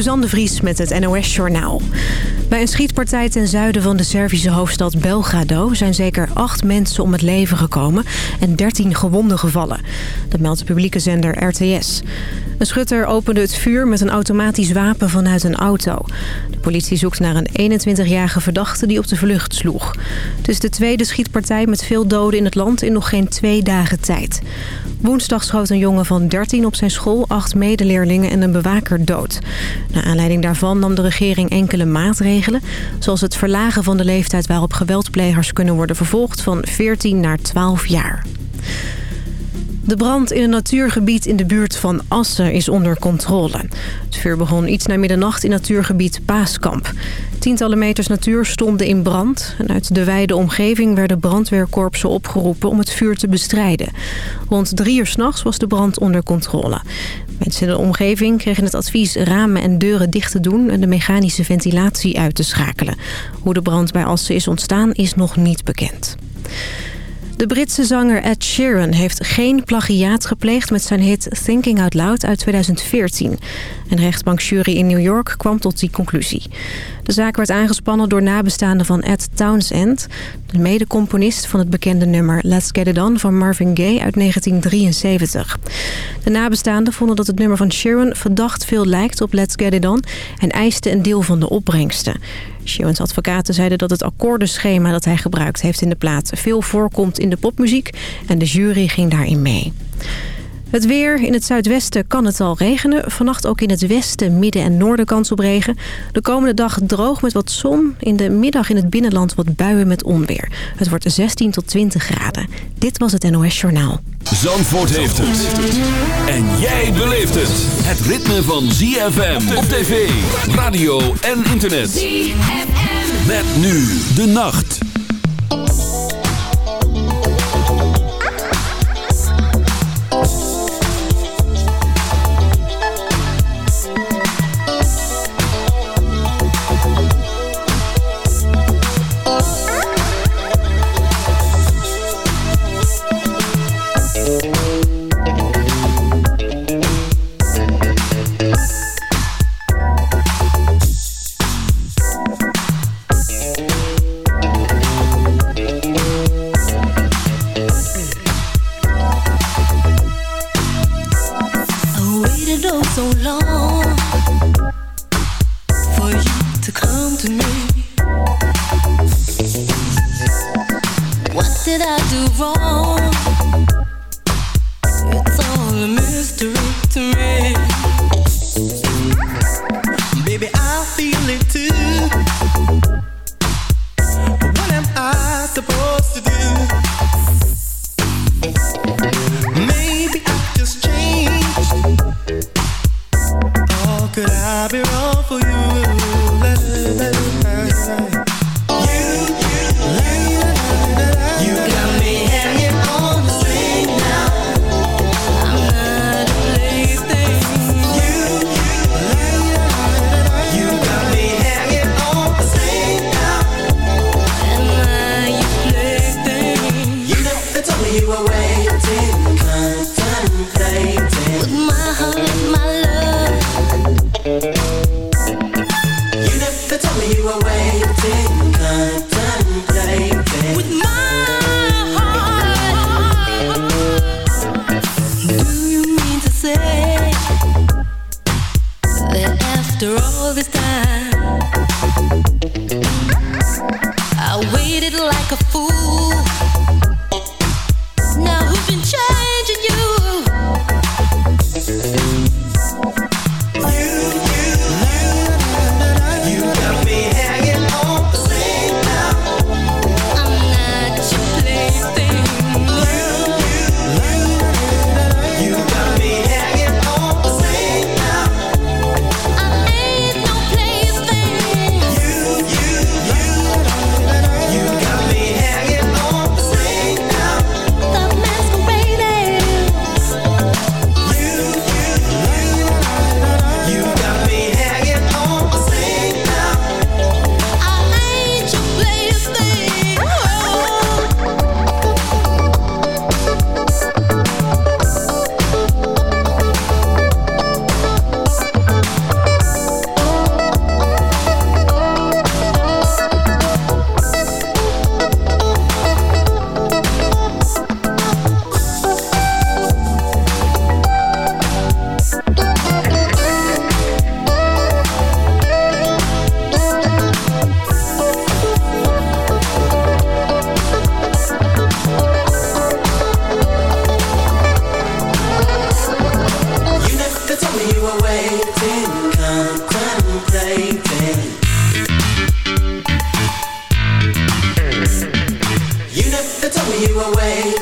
Suzanne de Vries met het NOS Journaal. Bij een schietpartij ten zuiden van de Servische hoofdstad Belgrado... zijn zeker acht mensen om het leven gekomen en 13 gewonden gevallen. Dat meldt de publieke zender RTS. Een schutter opende het vuur met een automatisch wapen vanuit een auto. De politie zoekt naar een 21-jarige verdachte die op de vlucht sloeg. Het is de tweede schietpartij met veel doden in het land in nog geen twee dagen tijd. Woensdag schoot een jongen van 13 op zijn school acht medeleerlingen en een bewaker dood. Naar aanleiding daarvan nam de regering enkele maatregelen... zoals het verlagen van de leeftijd waarop geweldplegers kunnen worden vervolgd van 14 naar 12 jaar. De brand in een natuurgebied in de buurt van Assen is onder controle. Het vuur begon iets na middernacht in natuurgebied Paaskamp. Tientallen meters natuur stonden in brand. En uit de wijde omgeving werden brandweerkorpsen opgeroepen om het vuur te bestrijden. Rond drie uur s'nachts was de brand onder controle. Mensen in de omgeving kregen het advies ramen en deuren dicht te doen... en de mechanische ventilatie uit te schakelen. Hoe de brand bij Assen is ontstaan is nog niet bekend. De Britse zanger Ed Sheeran heeft geen plagiaat gepleegd met zijn hit Thinking Out Loud uit 2014. Een rechtbankjury in New York kwam tot die conclusie. De zaak werd aangespannen door nabestaanden van Ed Townsend... de medecomponist van het bekende nummer Let's Get It On van Marvin Gaye uit 1973. De nabestaanden vonden dat het nummer van Sheeran verdacht veel lijkt op Let's Get It On... en eisten een deel van de opbrengsten. Sheeran's advocaten zeiden dat het akkoordenschema dat hij gebruikt heeft in de plaat... veel voorkomt in de popmuziek en de jury ging daarin mee. Het weer. In het zuidwesten kan het al regenen. Vannacht ook in het westen, midden en noorden kans op regen. De komende dag droog met wat zon. In de middag in het binnenland wat buien met onweer. Het wordt 16 tot 20 graden. Dit was het NOS Journaal. Zandvoort heeft het. En jij beleeft het. Het ritme van ZFM op tv, radio en internet. ZFM. Met nu de nacht. De ware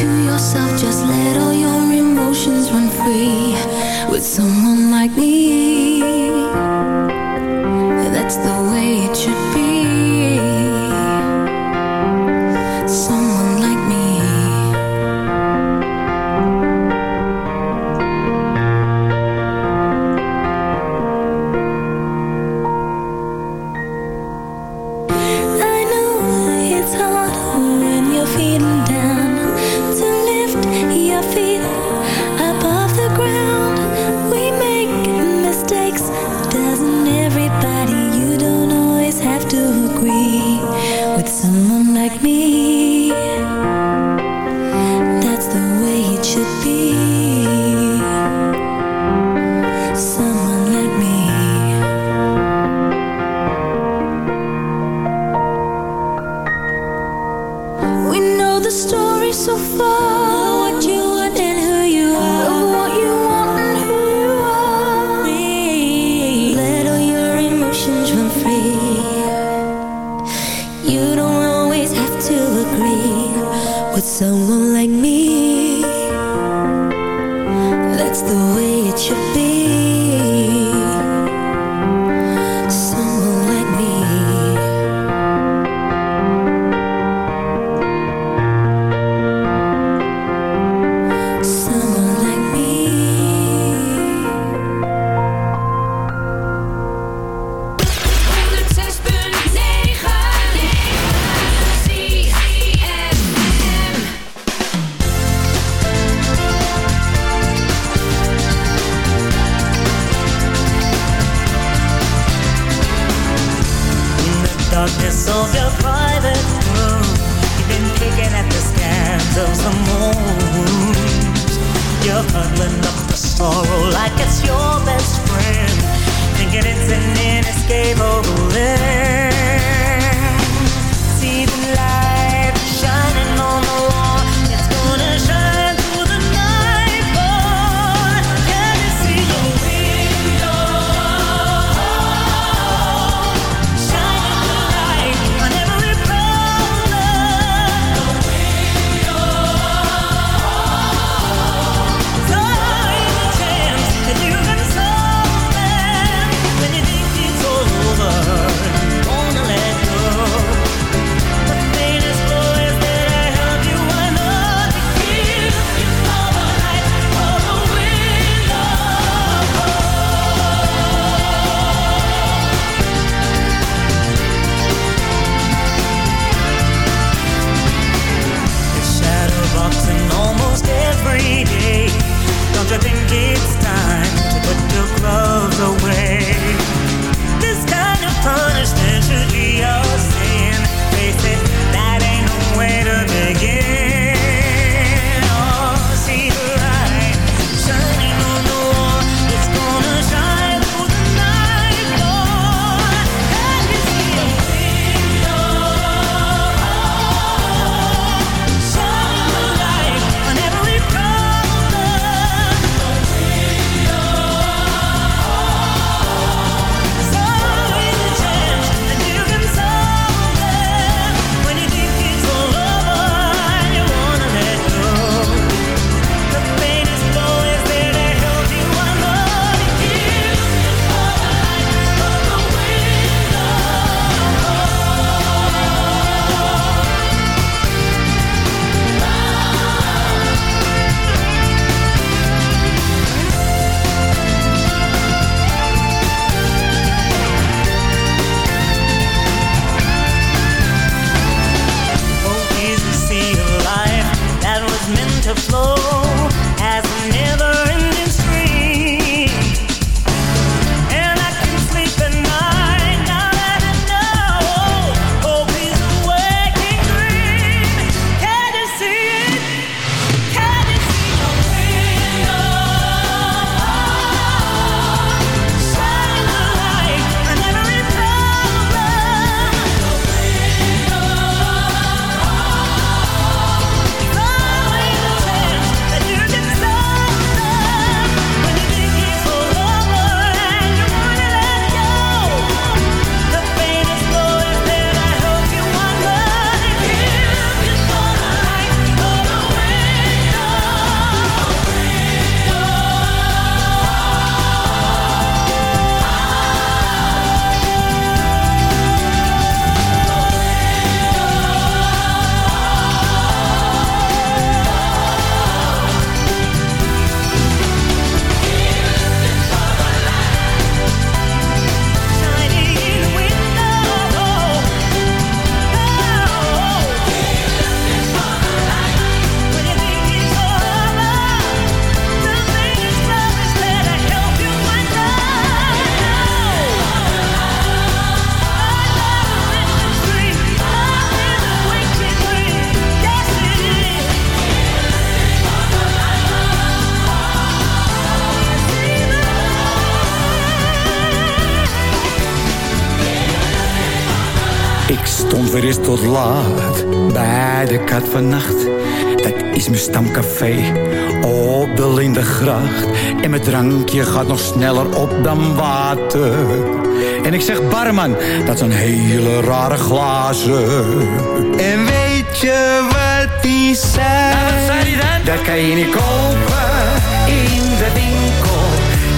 to yourself, just let all your emotions run free. With someone darkness of your private room. You've been picking at the scans of the moon. You're huddling up the sorrow like it's your best friend. Thinking it's an inescapable end. thinking. Tot laat bij de kat van nacht. Dat is mijn stamcafé op de Lindengracht. En mijn drankje gaat nog sneller op dan water. En ik zeg barman, dat zijn hele rare glazen. En weet je wat die zei? Nou, wat zei die dan? Dat kan je niet kopen in de winkel.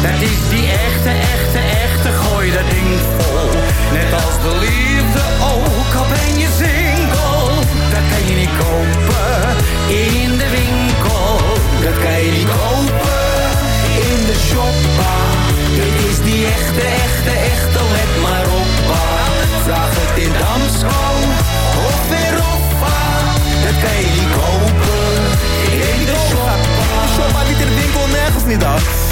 Dat is die echte, echte, echte, gooi dat ding vol. Net als de liefde ook, al je single. Dat kan je niet kopen in de winkel. Dat kan je niet kopen in de shoppa. Dit is die echte, echte, echte, let maar op. pa. Vraag het in Damsko of weer op. Dat kan je niet kopen in de shoppa. Shoppa niet in de winkel, nergens niet af.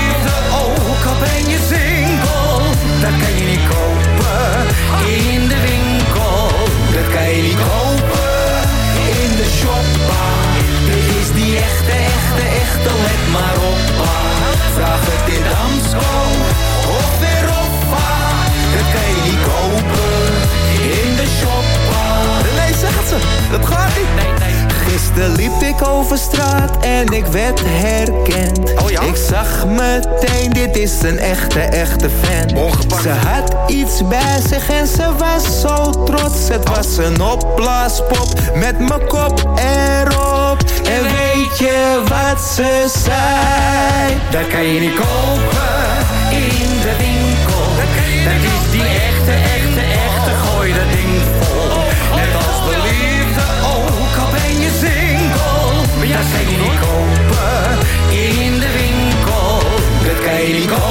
in de winkel. Dat kan je niet kopen in de shoppa. Dit is die echte, echte, echte, let maar op. Vraag het in Damsko of weer op. Dat kan je niet kopen in de shoppa. Nee, zegt ze, dat gaat niet. Gisteren liep ik over straat en ik werd herkend. Oh ja? Ik zag meteen, dit is een echte, echte fan. Ze had iets bij zich en ze was zo trots. Het was een opblaaspop met mijn kop erop. En weet je wat ze zei? Dat kan je niet kopen in de winkel. Dat is die echte, echte, echte, gooi dat ding vol. Net als de liefde, ook al ben je single. Dat niet Daily Gold.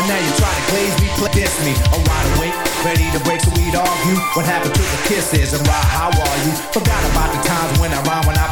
But now you try to glaze me, play diss me. I'm wide awake, ready to break, so we'd argue. What happened to the kisses and why? How are you? Forgot about the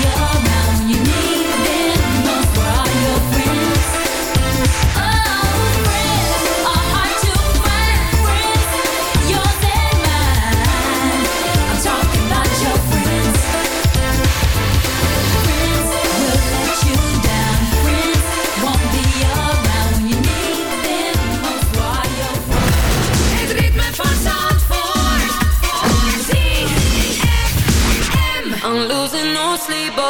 you're around.